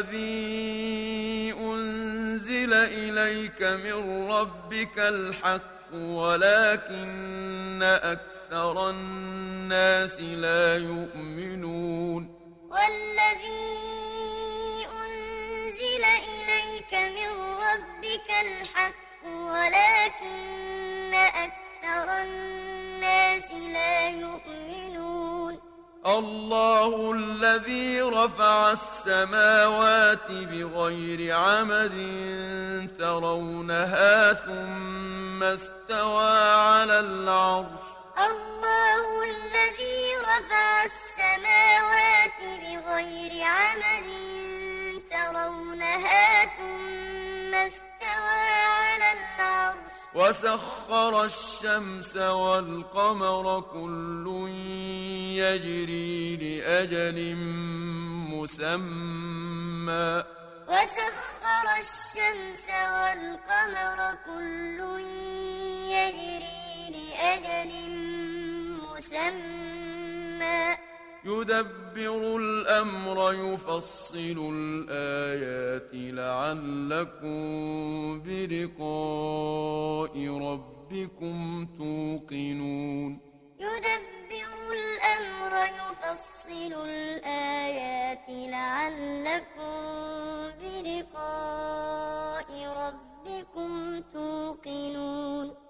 والذي أنزل إليك من ربك الحق ولكن أكثر الناس لا يؤمنون والذي أنزل إليك من ربك الحق ولكن أكثر الناس لا يؤمنون الله الذي رفع السماوات بغير عمد ترونها ثم استوى على العرش. الله الذي رفع السماوات بغير عمد وسخر الشمس والقمر كل يجري لأجل مسمى. وسخر الشمس والقمر كل يجري لأجل مسمى. يدبر الأمر يفصل الآيات لعلكم بلقاء ربكم توقنون. يدبر الأمر يفصل الآيات لعلكم بلقاء ربكم توقنون.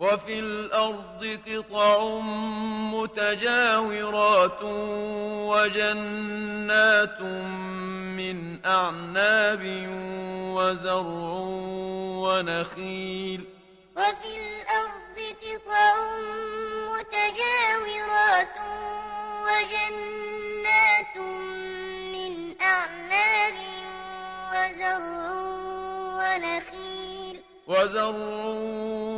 وفي الأرض قطع متجاورات وجنات من أعناب وزرع ونخيل. وفي الأرض قطع متجاورات وجنات من أعناب وزرع ونخيل. وزرع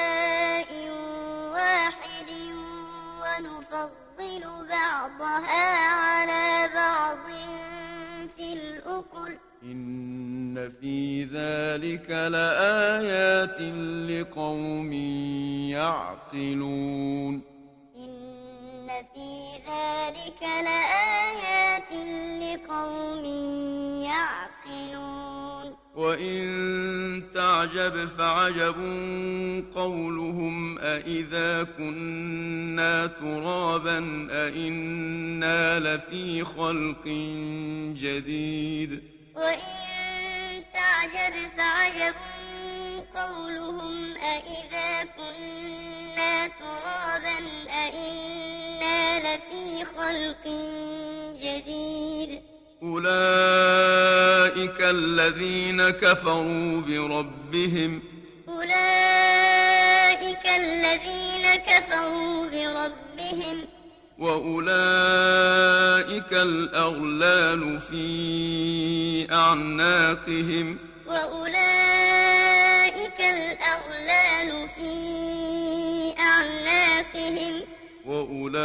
بعضها على بعض في الأكل. إن في ذلك لآيات لقوم يعقلون. إن في ذلك لآيات لقوم يعقلون. وإن تعجب فعجب قولهم أإذا كنا ترابا أإنا لفي خلق جديد. وإن تعجب فعجب قولهم أإذا كنا ترابا أإنا لفي خلق جديد. أولئك الذين كفروا بربهم أولئك الذين كفروا بربهم وأولئك الأغلال في أعناقهم وأولئك الأغلال في أعناقهم وأولئك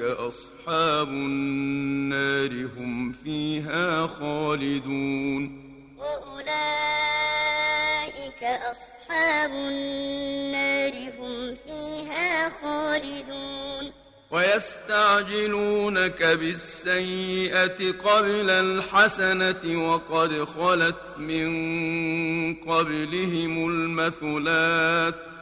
أصحاب النار هم فيها خالدون. وأولئك أصحاب النار هم فيها خالدون. ويستعجلونك بالسيئة قبل الحسنة وقد خلت من قبلهم المثلات.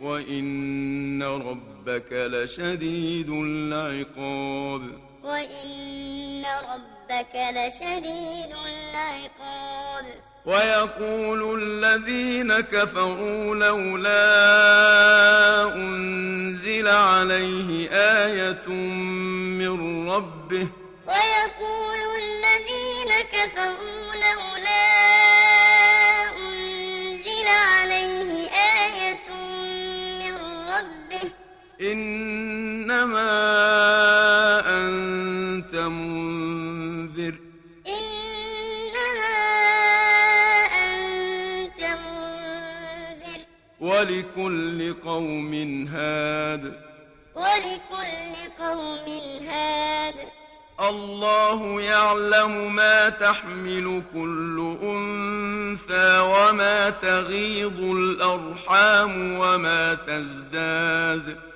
وإن ربك لشديد العقاب وإن ربك لشديد العقاب ويقول الذين كفروا لولا أنزل عليه آية من ربه ويقول الذين كفروا لولا أنزل عليه إنما أنت منذر. إنما أنت منذر. ولكل قوم هاد. ولكل قوم هاد. الله يعلم ما تحمل كل أنثى وما تغيض الأرحام وما تزداد. الله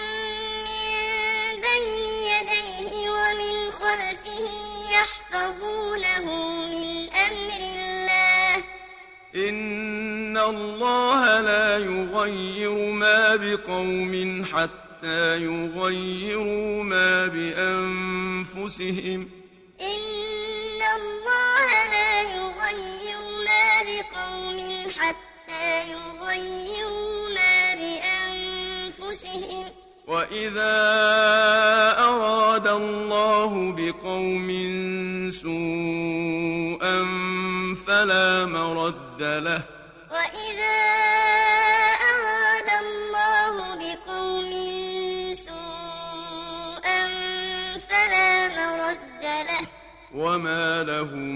يحفظونه من أمر الله. إن الله لا يغير ما بقوم حتى يغيروا ما بأنفسهم. إن الله لا يغير ما بقوم حتى يغيروا ما بأنفسهم. وإذا أراد الله بقوم سوءا فلا مرد له وإذا أراد الله بقوم سوءا فلا مرد له وما لهم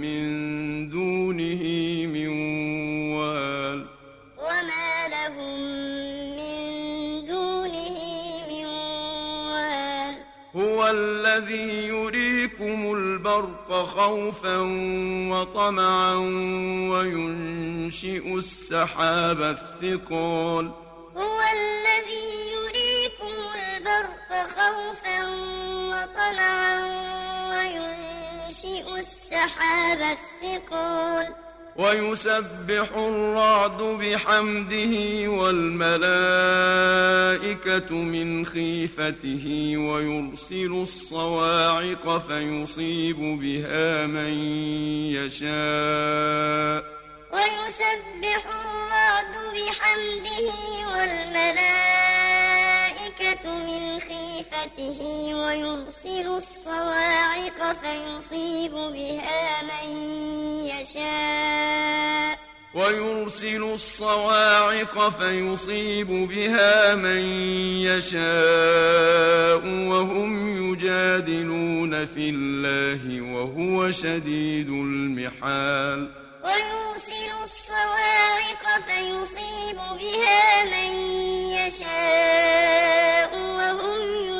من دونه الذي يريكم البرق خوفا وطمعا وينشئ السحاب الثقال. هو الذي يريكم البرق خوفا وطمعا وينشئ السحاب الثقال. ويسبح الرعد بحمده والملائكة من خيفته ويرسل الصواعق فيصيب بها من يشاء. ويسبح الرعد بحمده والملائكة من خيفته ويرسل الصواعق فيصيب بها من يشاء ويرسل الصواعق فيصيب بها من يشاء وهم يجادلون في الله وهو شديد المحال ويرسل الصواعق فيصيب بها من يشاء وهم يجادلون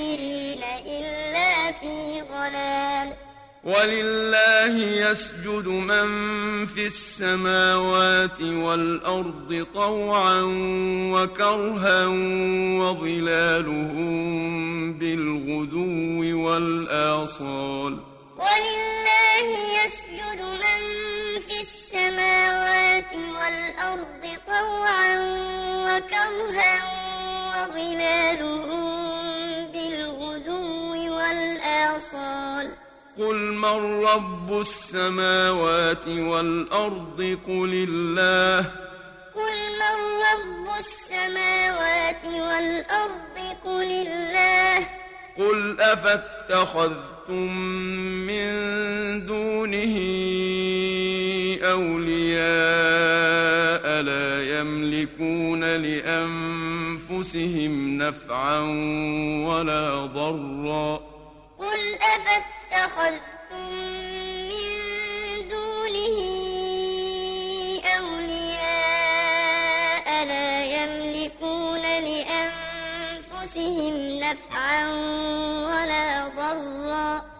الكافرين إلا في ضلال. ولله يسجد من في السماوات والأرض طوعا وكرها وظلالهم بالغدو والآصال. ولله يسجد من في السماوات والأرض طوعا وكرها وظلالهم بالغدو والآصال. قل من رب السماوات والأرض قل الله. قل من رب السماوات والأرض قل الله. قل أفاتخذتم من دونه أولياء لا يملكون لأنفسهم نفعا ولا ضرا. قل أفاتخذتم من دونه أولياء لا يملكون لأنفسهم نفعا ولا ضرا.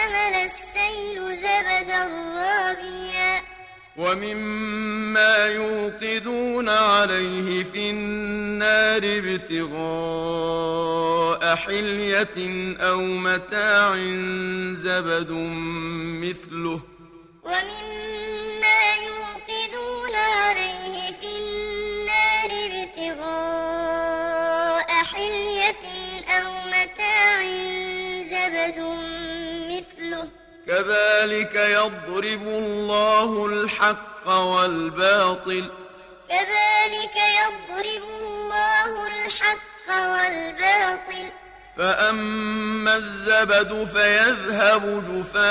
حمل السيل زبدا رابيا. ومما يوقدون عليه في النار ابتغاء حلية أو متاع زبد مثله. ومما يوقدون عليه في النار ابتغاء حلية أو متاع زبد مثله كذلك يضرب الله الحق والباطل. كذلك يضرب الله الحق والباطل. فأما الزبد فيذهب جفاء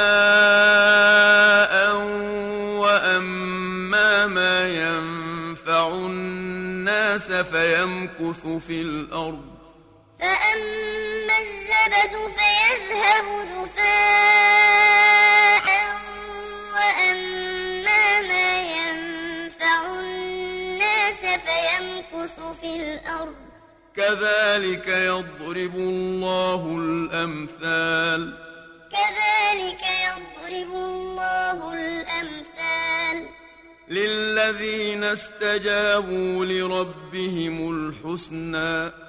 وأما ما ينفع الناس فيمكث في الأرض. فأما الزبد فيذهب جفاء فيمكث في الأرض. كذلك يضرب الله الأمثال. كذلك يضرب الله الأمثال. للذين استجابوا لربهم الحسنى.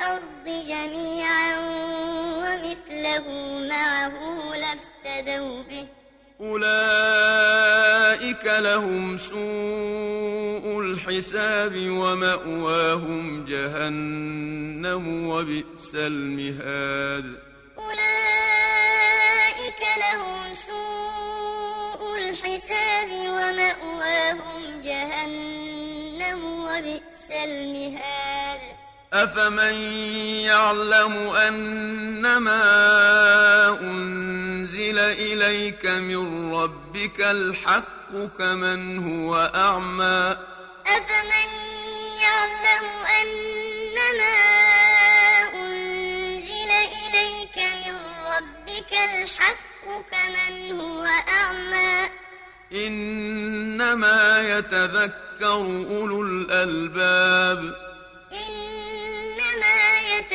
ومثله معه لافتدوا به. أولئك لهم سوء الحساب ومأواهم جهنم وبئس المهاد. أولئك لهم سوء الحساب ومأواهم جهنم وبئس المهاد. أفمن يعلم أنما أنزل إليك من ربك الحق كمن هو أعمى أفمن يعلم أنما أنزل إليك من ربك الحق كمن هو أعمى إنما يتذكر أولو الألباب إنما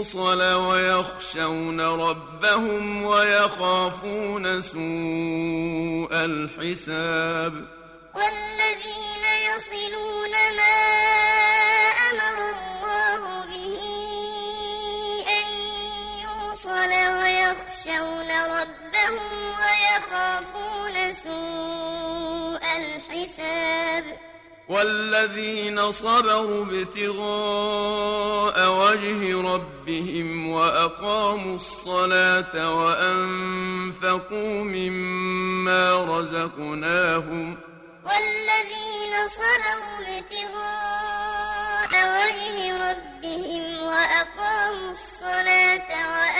يوصل ويخشون ربهم ويخافون سوء الحساب. والذين يصلون ما أمر الله به أن يوصل ويخشون ربهم ويخافون سوء الحساب. والذين صبروا ابتغاء وجه ربهم وأقاموا الصلاة وأنفقوا مما رزقناهم والذين صبروا ابتغاء وجه ربهم وأقاموا الصلاة وأنفقوا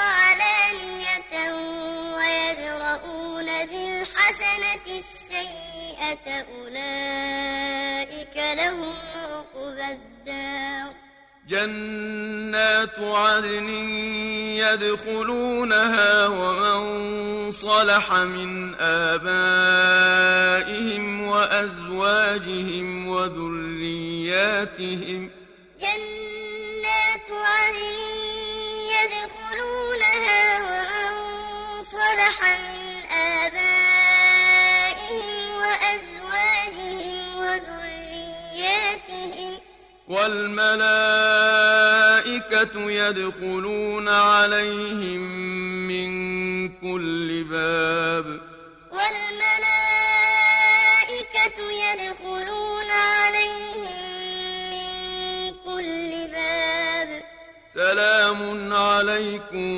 وعلانية ويدرؤون بالحسنة السيئة أولئك لهم عقبى الدار. جنات عدن يدخلونها ومن صلح من آبائهم وأزواجهم وذرياتهم. جنات عدن يدخلونها ومن صلح من آبائهم وأزواجهم وذرياتهم. والملائكة يدخلون عليهم من كل باب. سلام عليكم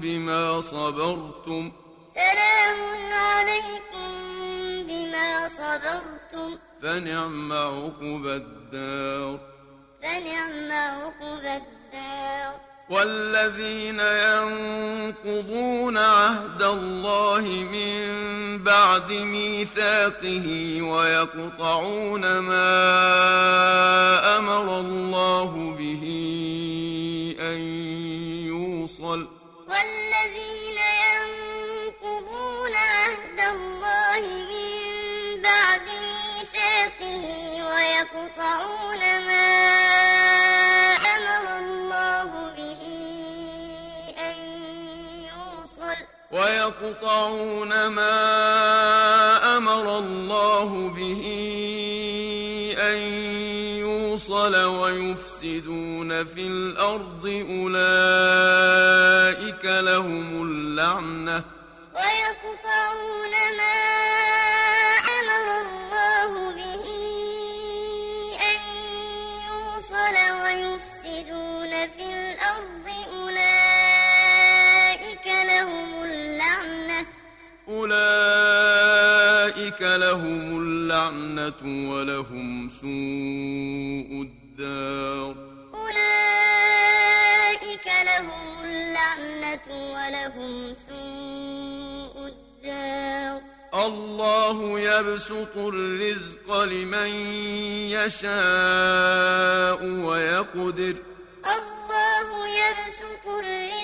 بما صبرتم. سلام عليكم بما صبرتم. فنعم عقب الدار. فنعم عقب الدار. والذين ينقضون عهد الله من بعد ميثاقه ويقطعون ما أمر الله به أن يوصل. والذين ينقضون عهد الله من بعد ميثاقه ويقطعون ويقطعون ما أمر الله به أن يوصل ويفسدون في الأرض أولئك لهم اللعنة ويقطعون ما لهم اللعنة ولهم سوء الدار. أولئك لهم اللعنة ولهم سوء الدار. الله يبسط الرزق لمن يشاء ويقدر. الله يبسط الرزق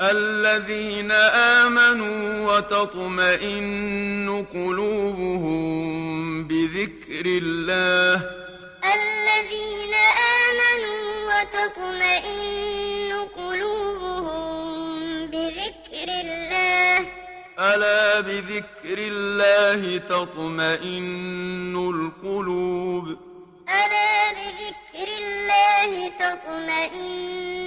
الذين آمنوا وتطمئن قلوبهم بذكر الله. الذين آمنوا وتطمئن قلوبهم بذكر الله. ألا بذكر الله تطمئن القلوب؟ ألا بذكر الله تطمئن القلوب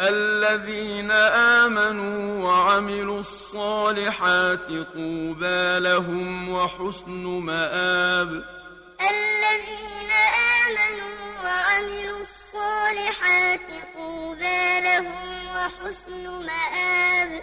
الذين آمنوا وعملوا الصالحات طوبى لهم وحسن مآب. الذين آمنوا وعملوا الصالحات طوبى لهم وحسن مآب.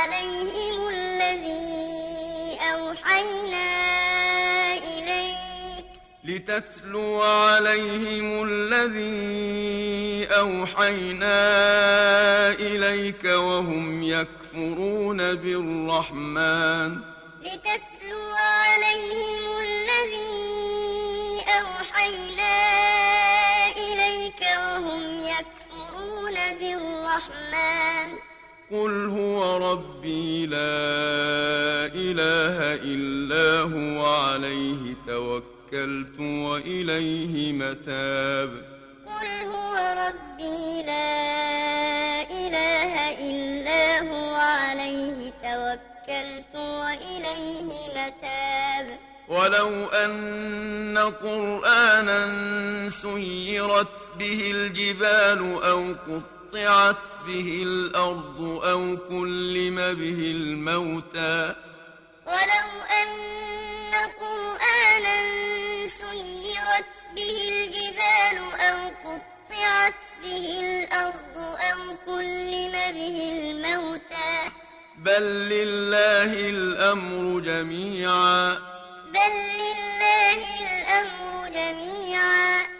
عليهم الذي أوحينا إليك. لتتلو عليهم الذي أوحينا إليك وهم يكفرون بالرحمن. لتتلو عليهم الذي أوحينا إليك وهم يكفرون بالرحمن. قل هو ربي لا إله إلا هو عليه توكلت وإليه متاب قل هو ربي لا إله إلا هو عليه توكلت وإليه متاب ولو أن قرآنا سيرت به الجبال أو قطعت به الأرض أو كلم به الموتى. ولو أن قرآنا سيرت به الجبال أو قطعت به الأرض أو كلم به الموتى. بل لله الأمر جميعا. بل لله الأمر جميعا.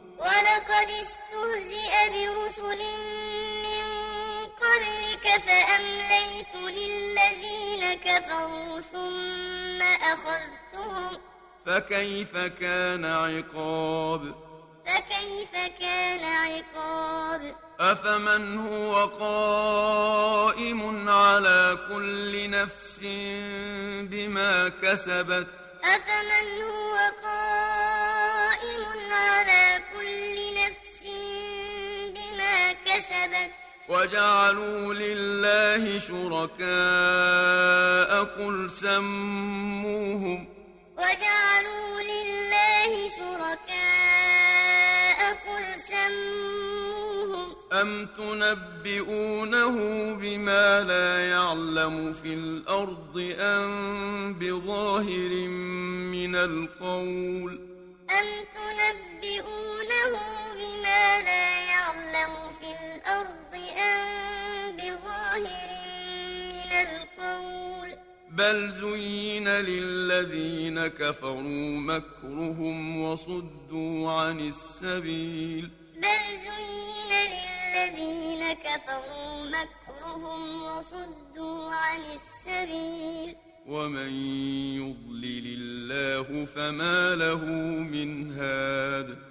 ولقد استهزئ برسل من قبلك فأمليت للذين كفروا ثم أخذتهم فكيف كان عقاب؟ فكيف كان عقاب؟ أفمن هو قائم على كل نفس بما كسبت؟ أفمن هو قائم كسبت. وجعلوا لله شركاء قل سموهم. وجعلوا لله شركاء قل سموهم. أم تنبئونه بما لا يعلم في الأرض أم بظاهر من القول؟ أم تنبئونه لا يعلم في الأرض أم بظاهر من القول. بل زين للذين كفروا مكرهم وصدوا عن السبيل. بل زين للذين كفروا مكرهم وصدوا عن السبيل. ومن يضلل الله فما له من هاد.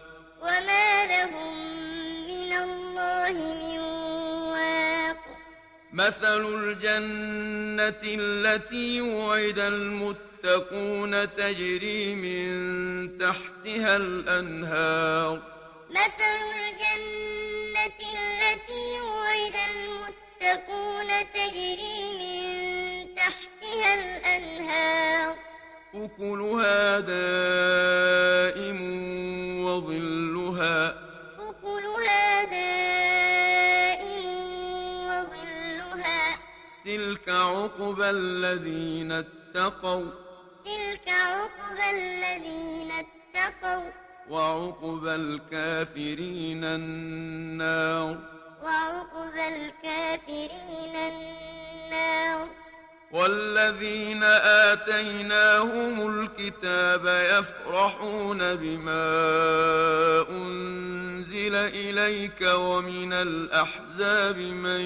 وما لهم من الله من واق. مثل الجنة التي وعد المتقون تجري من تحتها الأنهار. مثل الجنة التي وعد المتقون تجري من تحتها الأنهار. أكلها دائم وظلها تلك عقبى الذين اتقوا. تلك عقبى الذين اتقوا. وعقبى الكافرين النار. وعقبى الكافرين النار. والذين آتيناهم الكتاب يفرحون بما أنزل إليك ومن الأحزاب من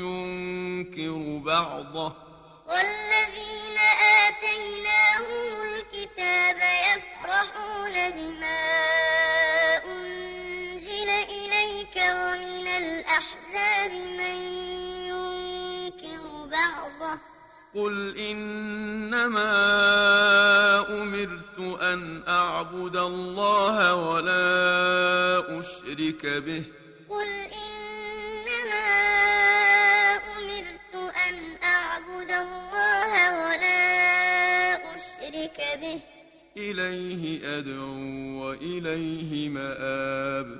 ينكر بعضه. والذين آتيناهم الكتاب يفرحون بما أنزل إليك ومن الأحزاب من ينكر بعضه. قل إنما أمرت أن أعبد الله ولا أشرك به قل إنما أمرت أن أعبد الله ولا أشرك به إليه أدعو وإليه مآب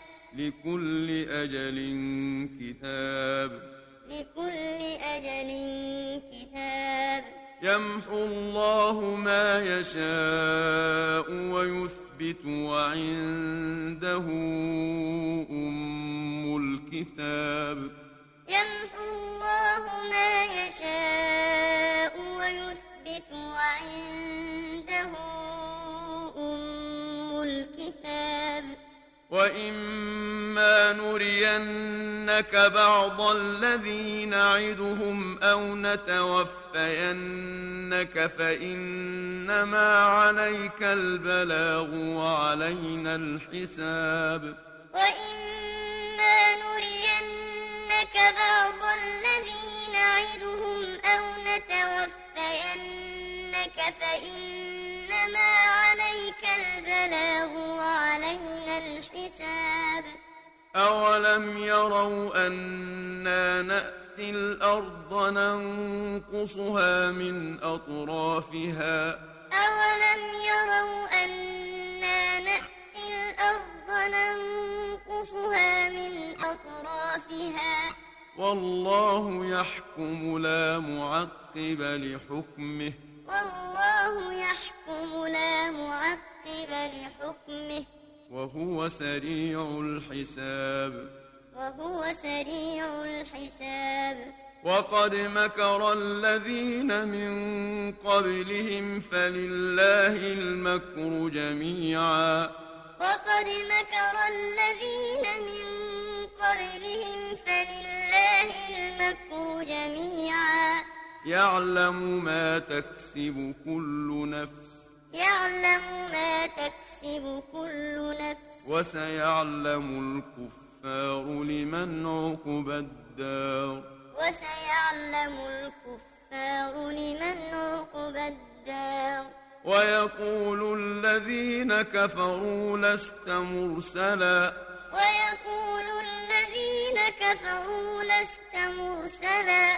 لكل أجل كتاب. لكل أجل كتاب. يمحو الله ما يشاء ويثبت وعنده أم الكتاب. يمحو الله ما يشاء ويثبت وعنده أم الكتاب. وإما نرينك بعض الذي نعدهم أو نتوفينك فإنما عليك البلاغ وعلينا الحساب وإما نرينك بعض الذي نعدهم أو نتوفينك فإنما عليك البلاغ وعلينا الحساب أولم يروا أنا نأتي الأرض ننقصها من أطرافها أولم يروا أنا نأتي الأرض ننقصها من أطرافها والله يحكم لا معقب لحكمه والله يحكم لا معقب لحكمه. وهو سريع الحساب. وهو سريع الحساب. وقد مكر الذين من قبلهم فلله المكر جميعا. وقد مكر الذين من قبلهم فلله المكر جميعا. يعلم ما تكسب كل نفس. يعلم ما تكسب كل نفس. وسيعلم الكفار لمن عقب الدار. وسيعلم الكفار لمن عقب الدار. ويقول الذين كفروا لست مرسلا. ويقول الذين كفروا لست مرسلا.